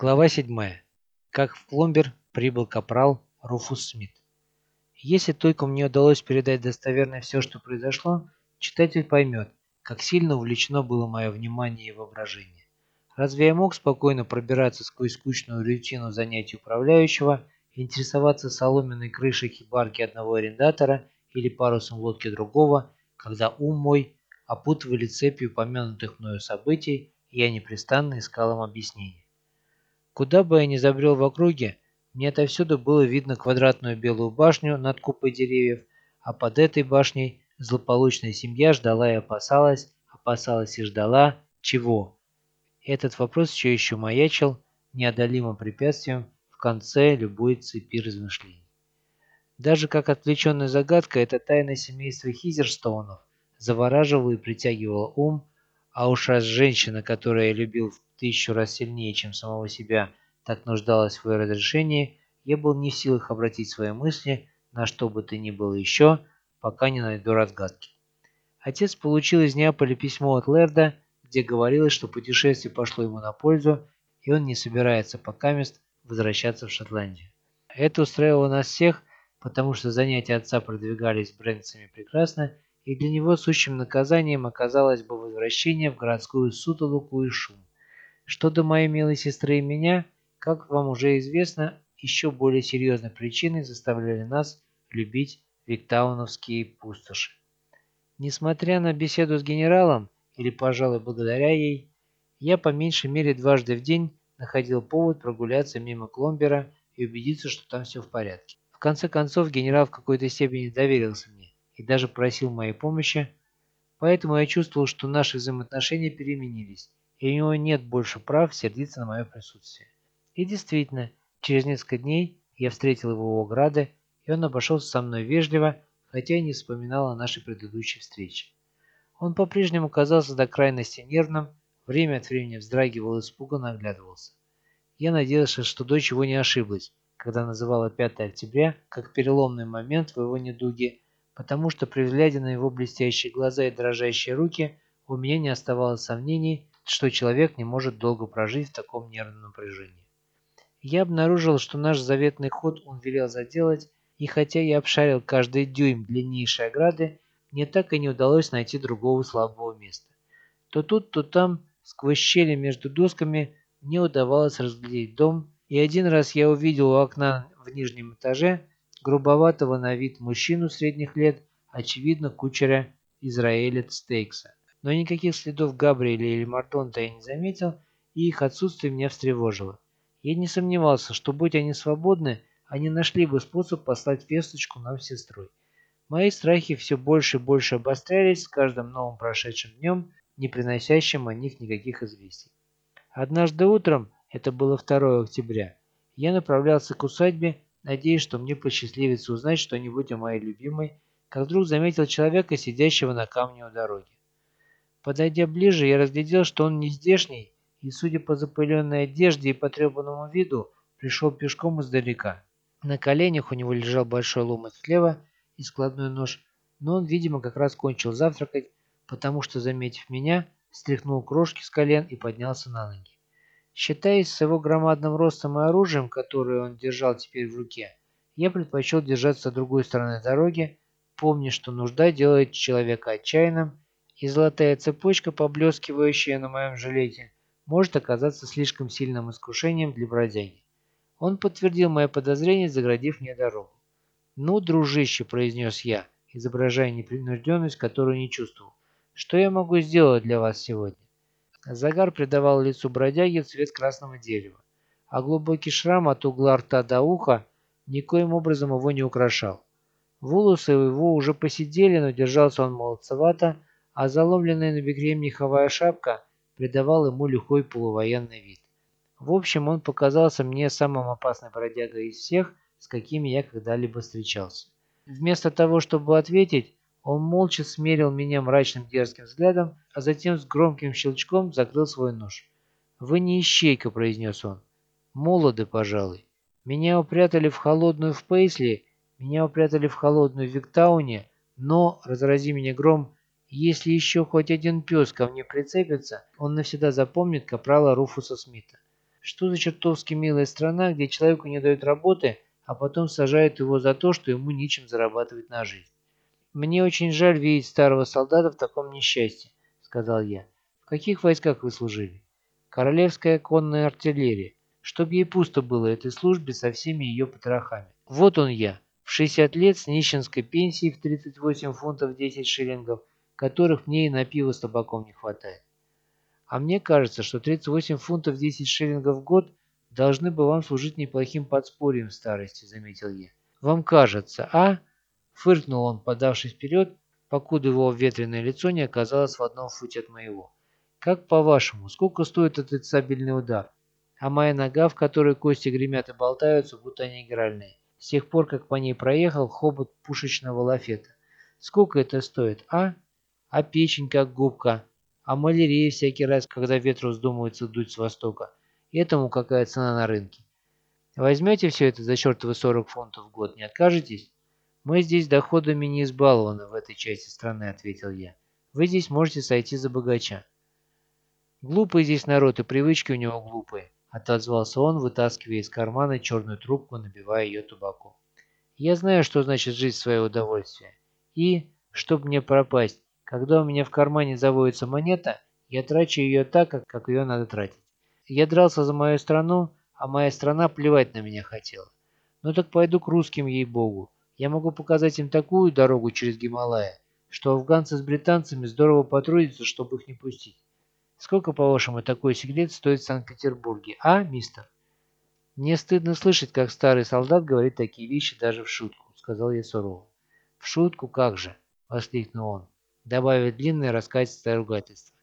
Глава 7. Как в Пломбер прибыл капрал Руфус Смит. Если только мне удалось передать достоверно все, что произошло, читатель поймет, как сильно увлечено было мое внимание и воображение. Разве я мог спокойно пробираться сквозь скучную рутину занятий управляющего, интересоваться соломенной крышей хибарки одного арендатора или парусом лодки другого, когда ум мой опутывали цепью упомянутых мною событий, и я непрестанно искал им объяснение. Куда бы я ни забрел в округе, мне отовсюду было видно квадратную белую башню над купой деревьев, а под этой башней злополучная семья ждала и опасалась, опасалась и ждала чего? Этот вопрос все еще маячил неодолимым препятствием в конце любой цепи размышлений. Даже как отвлеченная загадка, эта тайна семейства Хизерстоунов завораживала и притягивала ум, а уж раз женщина, которую я любил в тысячу раз сильнее, чем самого себя, так нуждалась в ее разрешении, я был не в силах обратить свои мысли на что бы то ни было еще, пока не найду разгадки. Отец получил из Неаполя письмо от Лерда, где говорилось, что путешествие пошло ему на пользу, и он не собирается пока мест возвращаться в Шотландию. Это устраивало нас всех, потому что занятия отца продвигались брендцами прекрасно, и для него сущим наказанием оказалось бы возвращение в городскую сутолоку и шум. Что до моей милой сестры и меня, как вам уже известно, еще более серьезной причиной заставляли нас любить виктауновские пустоши. Несмотря на беседу с генералом, или, пожалуй, благодаря ей, я по меньшей мере дважды в день находил повод прогуляться мимо Кломбера и убедиться, что там все в порядке. В конце концов, генерал в какой-то степени доверился мне и даже просил моей помощи, поэтому я чувствовал, что наши взаимоотношения переменились, и у него нет больше прав сердиться на мое присутствие. И действительно, через несколько дней я встретил его у ограды, и он обошелся со мной вежливо, хотя и не вспоминал о нашей предыдущей встрече. Он по-прежнему казался до крайности нервным, время от времени вздрагивал и испуганно оглядывался. Я надеялся, что дочь его не ошиблась, когда называла 5 октября как переломный момент в его недуге потому что при взгляде на его блестящие глаза и дрожащие руки у меня не оставалось сомнений, что человек не может долго прожить в таком нервном напряжении. Я обнаружил, что наш заветный ход он велел заделать, и хотя я обшарил каждый дюйм длиннейшей ограды, мне так и не удалось найти другого слабого места. То тут, то там, сквозь щели между досками, мне удавалось разглядеть дом, и один раз я увидел у окна в нижнем этаже грубоватого на вид мужчину средних лет, очевидно, кучера Израиля Стейкса. Но никаких следов Габриэля или Мартонта я не заметил, и их отсутствие меня встревожило. Я не сомневался, что будь они свободны, они нашли бы способ послать весточку нам с сестрой. Мои страхи все больше и больше обострялись с каждым новым прошедшим днем, не приносящим о них никаких известий. Однажды утром, это было 2 октября, я направлялся к усадьбе, надеясь, что мне посчастливится узнать что-нибудь о моей любимой, как вдруг заметил человека, сидящего на камне у дороги. Подойдя ближе, я разглядел, что он не здешний, и, судя по запыленной одежде и потрепанному виду, пришел пешком издалека. На коленях у него лежал большой ломоть хлеба и складной нож, но он, видимо, как раз кончил завтракать, потому что, заметив меня, стряхнул крошки с колен и поднялся на ноги. Считаясь с его громадным ростом и оружием, которое он держал теперь в руке, я предпочел держаться с другой стороны дороги, помня, что нужда делает человека отчаянным, и золотая цепочка, поблескивающая на моем жилете, может оказаться слишком сильным искушением для бродяги. Он подтвердил мое подозрение, заградив мне дорогу. «Ну, дружище», — произнес я, изображая непринужденность, которую не чувствовал, — «что я могу сделать для вас сегодня?» Загар придавал лицу бродяги цвет красного дерева, а глубокий шрам от угла рта до уха никоим образом его не украшал. Волосы его уже посидели, но держался он молодцевато, а заломленная на бекрем меховая шапка придавала ему лихой полувоенный вид. В общем, он показался мне самым опасным бродягой из всех, с какими я когда-либо встречался. Вместо того, чтобы ответить, он молча смерил меня мрачным дерзким взглядом, а затем с громким щелчком закрыл свой нож. «Вы не ищейка», — произнес он. «Молоды, пожалуй. Меня упрятали в холодную в Пейсли, меня упрятали в холодную в Виктауне, но, разрази меня гром, если еще хоть один пес ко мне прицепится, он навсегда запомнит капрала Руфуса Смита. Что за чертовски милая страна, где человеку не дают работы, а потом сажают его за то, что ему нечем зарабатывать на жизнь. «Мне очень жаль видеть старого солдата в таком несчастье», — сказал я. «В каких войсках вы служили?» «Королевская конная артиллерия. Чтоб ей пусто было этой службе со всеми ее потрохами. Вот он я, в 60 лет с нищенской пенсией в 38 фунтов 10 шиллингов, которых мне и на пиво с табаком не хватает. А мне кажется, что 38 фунтов 10 шиллингов в год должны бы вам служить неплохим подспорьем в старости, заметил я. Вам кажется, а? Фыркнул он, подавшись вперед, покуда его ветреное лицо не оказалось в одном футе от моего. Как по-вашему, сколько стоит этот сабельный удар? А моя нога, в которой кости гремят и болтаются, будто они игральные. С тех пор, как по ней проехал хобот пушечного лафета. Сколько это стоит, а? А печень как губка, а малярия всякий раз, когда ветру вздумается дуть с востока. Этому какая цена на рынке? Возьмете все это за чертовы 40 фунтов в год, не откажетесь? Мы здесь доходами не избалованы в этой части страны, ответил я. Вы здесь можете сойти за богача. Глупый здесь народ, и привычки у него глупые, отозвался он, вытаскивая из кармана черную трубку, набивая ее табаку. Я знаю, что значит жить в свое удовольствие. И, чтобы мне пропасть, когда у меня в кармане заводится монета, я трачу ее так, как, ее надо тратить. Я дрался за мою страну, а моя страна плевать на меня хотела. Ну так пойду к русским, ей-богу. Я могу показать им такую дорогу через Гималая, что афганцы с британцами здорово потрудятся, чтобы их не пустить. Сколько, по-вашему, такой секрет стоит в Санкт-Петербурге, а, мистер? Мне стыдно слышать, как старый солдат говорит такие вещи даже в шутку, сказал я сурово. В шутку как же, воскликнул он добавив длинное раскатистое ругательство.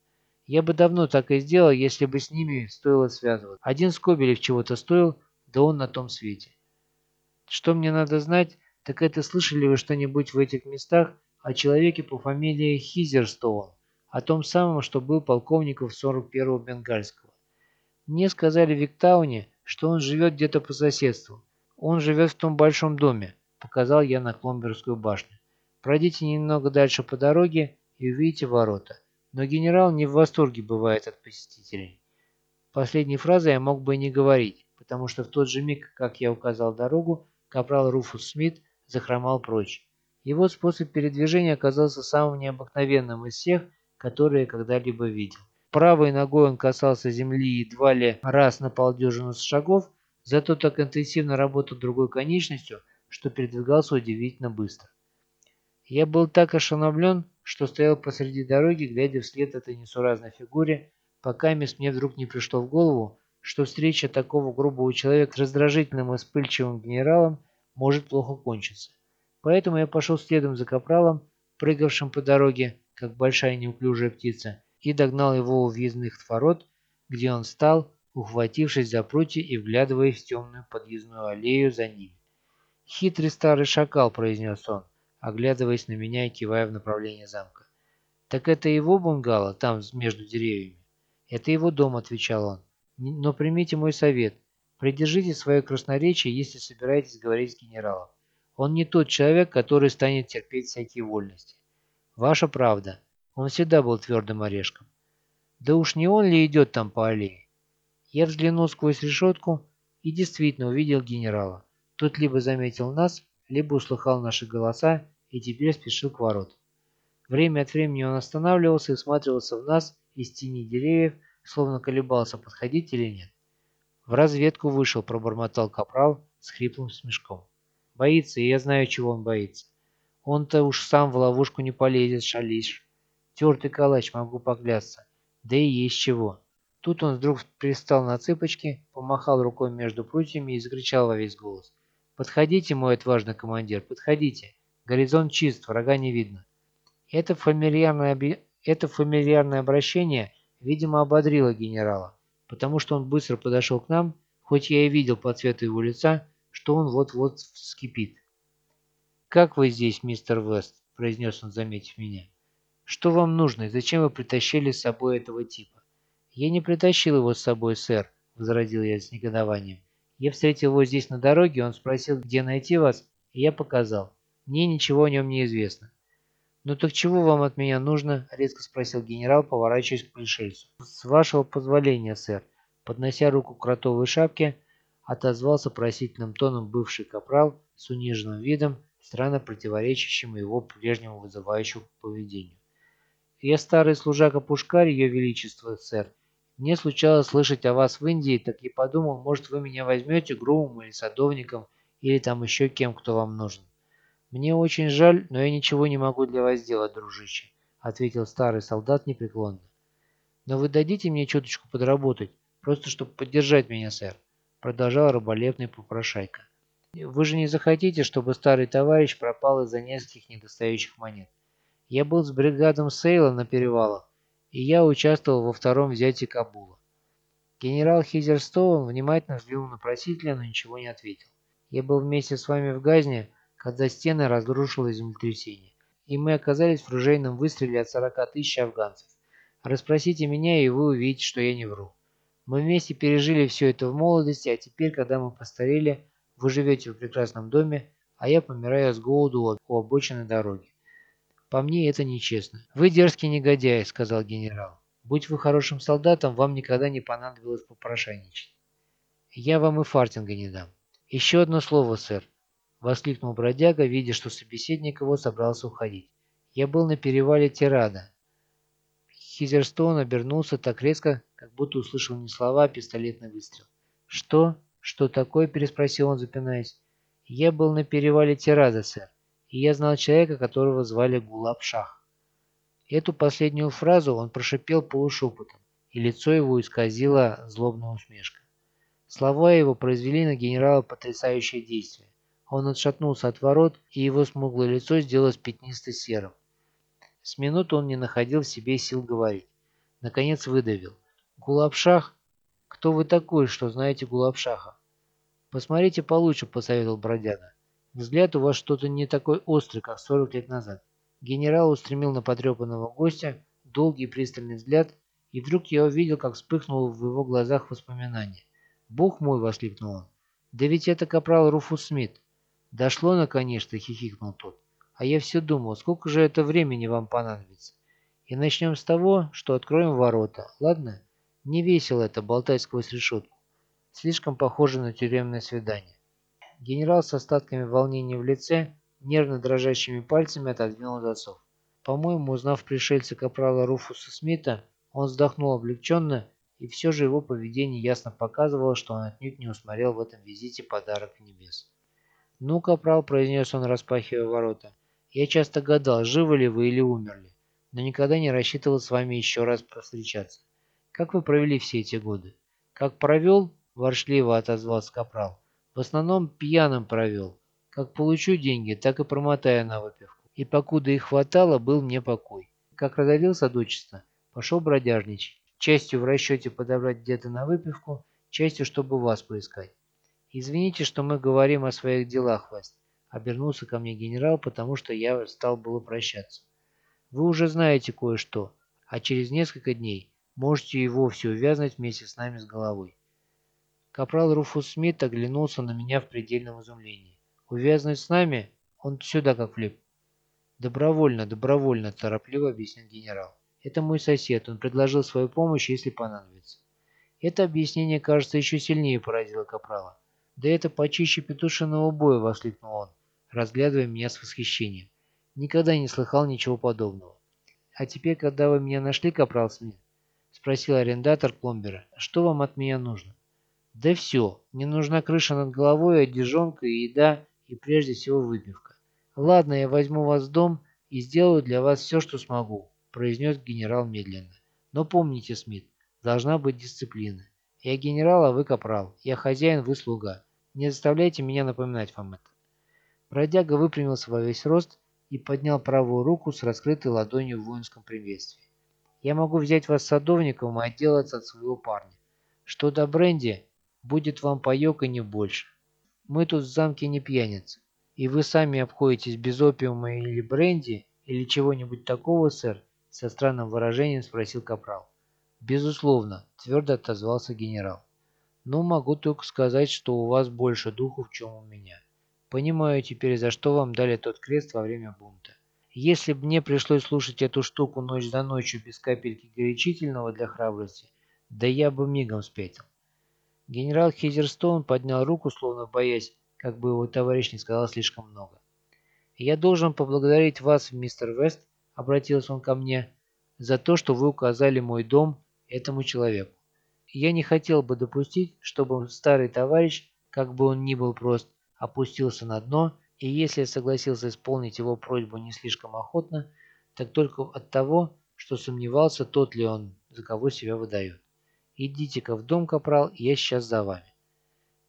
Я бы давно так и сделал, если бы с ними стоило связываться. Один Скобелев чего-то стоил, да он на том свете. Что мне надо знать, так это слышали вы что-нибудь в этих местах о человеке по фамилии Хизерстоун, о том самом, что был полковником 41-го Бенгальского. Мне сказали в Виктауне, что он живет где-то по соседству. Он живет в том большом доме, показал я на Кломберскую башню. Пройдите немного дальше по дороге и увидите ворота. Но генерал не в восторге бывает от посетителей. Последней фразой я мог бы и не говорить, потому что в тот же миг, как я указал дорогу, капрал Руфус Смит захромал прочь. Его способ передвижения оказался самым необыкновенным из всех, которые я когда-либо видел. Правой ногой он касался земли едва ли раз на полдюжину шагов, зато так интенсивно работал другой конечностью, что передвигался удивительно быстро. Я был так ошеломлен, что стоял посреди дороги, глядя вслед этой несуразной фигуре, пока мне вдруг не пришло в голову, что встреча такого грубого человека с раздражительным и вспыльчивым генералом может плохо кончиться. Поэтому я пошел следом за капралом, прыгавшим по дороге, как большая неуклюжая птица, и догнал его у въездных ворот, где он встал, ухватившись за прутья и вглядываясь в темную подъездную аллею за ним. «Хитрый старый шакал», — произнес он, — оглядываясь на меня и кивая в направлении замка. «Так это его бунгало, там, между деревьями?» «Это его дом», — отвечал он. «Но примите мой совет. Придержите свое красноречие, если собираетесь говорить с генералом. Он не тот человек, который станет терпеть всякие вольности. Ваша правда. Он всегда был твердым орешком. Да уж не он ли идет там по аллее? Я взглянул сквозь решетку и действительно увидел генерала. Тот либо заметил нас, либо услыхал наши голоса и теперь спешил к ворот. Время от времени он останавливался и всматривался в нас из тени деревьев, словно колебался, подходить или нет. В разведку вышел, пробормотал капрал с хриплым смешком. Боится, и я знаю, чего он боится. Он-то уж сам в ловушку не полезет, шалишь. Тертый калач, могу поклясться. Да и есть чего. Тут он вдруг пристал на цыпочки, помахал рукой между прутьями и закричал во весь голос. «Подходите, мой отважный командир, подходите! Горизонт чист, врага не видно!» Это фамильярное, это фамильярное обращение, видимо, ободрило генерала, потому что он быстро подошел к нам, хоть я и видел по цвету его лица, что он вот-вот вскипит. «Как вы здесь, мистер Вест?» – произнес он, заметив меня. «Что вам нужно и зачем вы притащили с собой этого типа?» «Я не притащил его с собой, сэр», – возразил я с негодованием. Я встретил его здесь на дороге, он спросил, где найти вас, и я показал. Мне ничего о нем не известно. «Ну так чего вам от меня нужно?» – резко спросил генерал, поворачиваясь к пришельцу. «С вашего позволения, сэр. Поднося руку к кротовой шапке, отозвался просительным тоном бывший капрал с униженным видом, странно противоречащим его прежнему вызывающему поведению. «Я старый служака-пушкарь, ее величество, сэр. Мне случалось слышать о вас в Индии, так я подумал, может, вы меня возьмете грумом или садовником, или там еще кем, кто вам нужен. Мне очень жаль, но я ничего не могу для вас сделать, дружище», — ответил старый солдат непреклонно. «Но вы дадите мне чуточку подработать, просто чтобы поддержать меня, сэр», — продолжал раболепный попрошайка. «Вы же не захотите, чтобы старый товарищ пропал из-за нескольких недостающих монет? Я был с бригадом Сейла на перевалах, и я участвовал во втором взятии Кабула. Генерал Хизерстоун внимательно взглянул на просителя, но ничего не ответил. Я был вместе с вами в Газне, когда стены разрушилось землетрясение, и мы оказались в ружейном выстреле от 40 тысяч афганцев. Расспросите меня, и вы увидите, что я не вру. Мы вместе пережили все это в молодости, а теперь, когда мы постарели, вы живете в прекрасном доме, а я помираю с голоду у обочины дороги. По мне это нечестно. Вы дерзкий негодяй, сказал генерал. Будь вы хорошим солдатом, вам никогда не понадобилось попрошайничать. Я вам и фартинга не дам. Еще одно слово, сэр. Воскликнул бродяга, видя, что собеседник его собрался уходить. Я был на перевале Тирада. Хизерстоун обернулся так резко, как будто услышал не слова, а пистолетный выстрел. «Что? Что такое?» – переспросил он, запинаясь. «Я был на перевале Тирада, сэр и я знал человека, которого звали Гулаб-Шах. Эту последнюю фразу он прошипел полушепотом, и лицо его исказило злобная усмешка. Слова его произвели на генерала потрясающее действие. Он отшатнулся от ворот, и его смуглое лицо сделалось пятнисто-серым. С минуту он не находил в себе сил говорить. Наконец выдавил. «Гулабшах? Кто вы такой, что знаете Гулабшаха?» «Посмотрите получше», — посоветовал бродяга. Взгляд у вас что-то не такой острый, как 40 лет назад. Генерал устремил на потрепанного гостя долгий пристальный взгляд, и вдруг я увидел, как вспыхнуло в его глазах воспоминание. «Бог мой!» — воскликнул он. «Да ведь это капрал Руфус Смит!» «Дошло наконец-то!» — хихикнул тот. «А я все думал, сколько же это времени вам понадобится? И начнем с того, что откроем ворота, ладно? Не весело это болтать сквозь решетку. Слишком похоже на тюремное свидание. Генерал с остатками волнения в лице, нервно дрожащими пальцами отодвинул засов. По-моему, узнав пришельца капрала Руфуса Смита, он вздохнул облегченно, и все же его поведение ясно показывало, что он отнюдь не усмотрел в этом визите подарок небес. «Ну, капрал», — произнес он, распахивая ворота, — «я часто гадал, живы ли вы или умерли, но никогда не рассчитывал с вами еще раз повстречаться. Как вы провели все эти годы?» «Как провел?» — воршливо отозвался капрал. В основном пьяным провел. Как получу деньги, так и промотаю на выпивку. И покуда их хватало, был мне покой. Как разорился дочество, пошел бродяжничать. Частью в расчете подобрать где-то на выпивку, частью, чтобы вас поискать. «Извините, что мы говорим о своих делах, власть», — обернулся ко мне генерал, потому что я стал было прощаться. «Вы уже знаете кое-что, а через несколько дней можете и вовсе увязнуть вместе с нами с головой. Капрал Руфус Смит оглянулся на меня в предельном изумлении. «Увязнуть с нами? Он сюда как влип». «Добровольно, добровольно», – торопливо объяснил генерал. «Это мой сосед, он предложил свою помощь, если понадобится». Это объяснение, кажется, еще сильнее поразило Капрала. «Да это почище петушиного боя», – воскликнул он, разглядывая меня с восхищением. «Никогда не слыхал ничего подобного». «А теперь, когда вы меня нашли, Капрал Смит?» – спросил арендатор пломбера. «Что вам от меня нужно?» Да все, мне нужна крыша над головой, одежонка и еда, и прежде всего выпивка. Ладно, я возьму вас в дом и сделаю для вас все, что смогу, произнес генерал медленно. Но помните, Смит, должна быть дисциплина. Я генерал, а вы капрал. Я хозяин, вы слуга. Не заставляйте меня напоминать вам это. Бродяга выпрямился во весь рост и поднял правую руку с раскрытой ладонью в воинском приветствии. Я могу взять вас садовником и отделаться от своего парня. Что до бренди, Будет вам паёк и не больше. Мы тут в замке не пьяницы. И вы сами обходитесь без опиума или бренди, или чего-нибудь такого, сэр?» Со странным выражением спросил капрал. «Безусловно», — твердо отозвался генерал. «Но могу только сказать, что у вас больше духу, чем у меня. Понимаю теперь, за что вам дали тот крест во время бунта. Если бы мне пришлось слушать эту штуку ночь за ночью без капельки горячительного для храбрости, да я бы мигом спятил. Генерал Хизерстоун поднял руку, словно боясь, как бы его товарищ не сказал слишком много. «Я должен поблагодарить вас, мистер Вест», — обратился он ко мне, — «за то, что вы указали мой дом этому человеку. Я не хотел бы допустить, чтобы старый товарищ, как бы он ни был прост, опустился на дно, и если я согласился исполнить его просьбу не слишком охотно, так только от того, что сомневался, тот ли он, за кого себя выдает. «Идите-ка в дом, капрал, я сейчас за вами».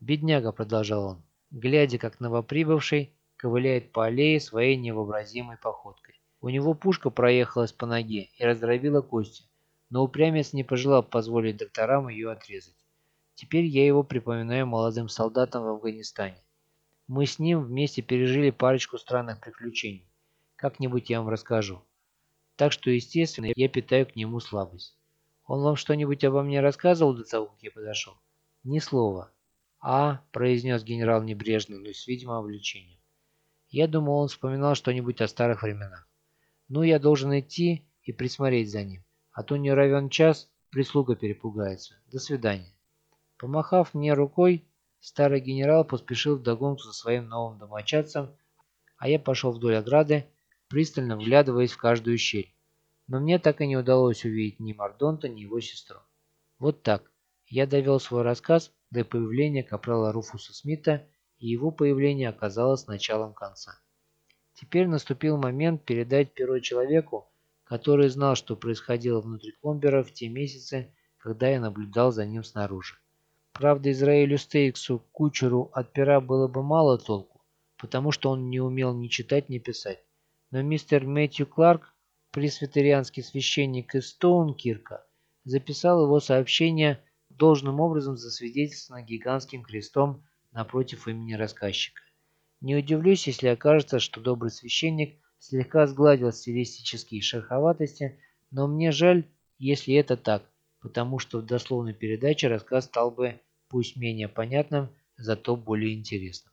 «Бедняга», — продолжал он, глядя, как новоприбывший ковыляет по аллее своей невообразимой походкой. У него пушка проехалась по ноге и раздробила кости, но упрямец не пожелал позволить докторам ее отрезать. Теперь я его припоминаю молодым солдатам в Афганистане. Мы с ним вместе пережили парочку странных приключений. Как-нибудь я вам расскажу. Так что, естественно, я питаю к нему слабость. Он вам что-нибудь обо мне рассказывал до того, как я подошел? Ни слова. А, произнес генерал небрежно, но с видимым облегчением. Я думал, он вспоминал что-нибудь о старых временах. Ну, я должен идти и присмотреть за ним, а то не равен час, прислуга перепугается. До свидания. Помахав мне рукой, старый генерал поспешил вдогонку со своим новым домочадцем, а я пошел вдоль ограды, пристально вглядываясь в каждую щель но мне так и не удалось увидеть ни Мардонта, ни его сестру. Вот так. Я довел свой рассказ до появления капрала Руфуса Смита, и его появление оказалось началом конца. Теперь наступил момент передать перо человеку, который знал, что происходило внутри Кломбера в те месяцы, когда я наблюдал за ним снаружи. Правда, Израилю Стейксу, кучеру, от пера было бы мало толку, потому что он не умел ни читать, ни писать. Но мистер Мэтью Кларк пресвитерианский священник из Стоункирка записал его сообщение должным образом засвидетельствовано гигантским крестом напротив имени рассказчика. Не удивлюсь, если окажется, что добрый священник слегка сгладил стилистические шероховатости, но мне жаль, если это так, потому что в дословной передаче рассказ стал бы, пусть менее понятным, зато более интересным.